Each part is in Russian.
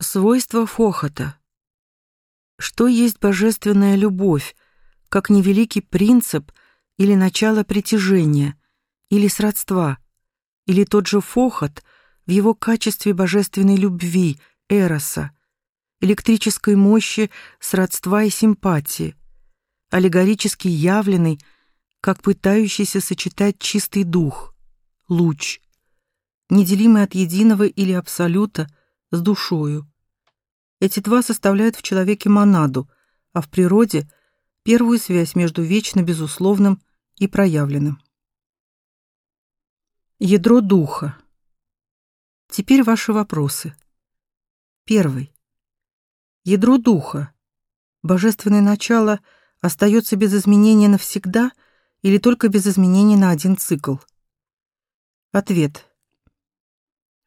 Свойства фохота. Что есть божественная любовь, как невеликий принцип или начало притяжения, или сродства, или тот же фохот в его качестве божественной любви, эроса, электрической мощи, сродства и симпатии, аллегорически явленный, как пытающийся сочетать чистый дух, луч, неделимый от единого или абсолюта с душою, эти два составляют в человеке монаду, а в природе — первую связь между вечно безусловным и проявленным. Ядро духа. Теперь ваши вопросы. Первый. Ядро духа. Божественное начало остается без изменения навсегда или только без изменений на один цикл? Ответ.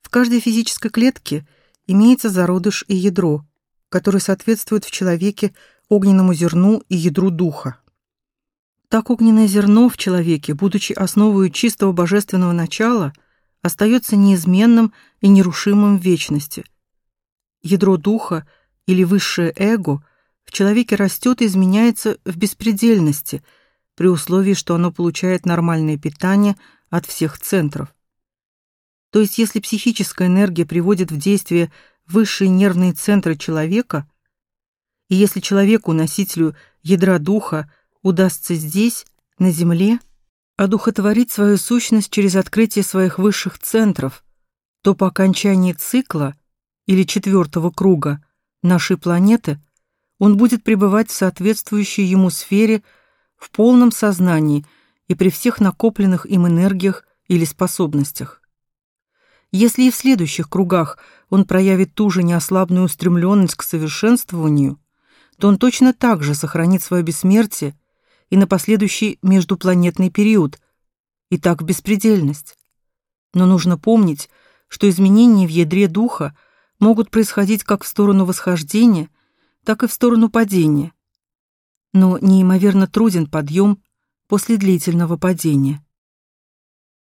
В каждой физической клетке — имеется зародыш и ядро, которые соответствуют в человеке огненному зерну и ядру духа. Так огненное зерно в человеке, будучи основой чистого божественного начала, остается неизменным и нерушимым в вечности. Ядро духа или высшее эго в человеке растет и изменяется в беспредельности, при условии, что оно получает нормальное питание от всех центров. То есть если психическая энергия приводит в действие высшие нервные центры человека, и если человеку, носителю ядра духа, удастся здесь, на Земле, одухотворить свою сущность через открытие своих высших центров, то по окончании цикла или четвертого круга нашей планеты он будет пребывать в соответствующей ему сфере в полном сознании и при всех накопленных им энергиях или способностях. Если и в следующих кругах он проявит ту же неослабную устремленность к совершенствованию, то он точно так же сохранит свое бессмертие и на последующий междупланетный период, и так в беспредельность. Но нужно помнить, что изменения в ядре духа могут происходить как в сторону восхождения, так и в сторону падения. Но неимоверно труден подъем после длительного падения.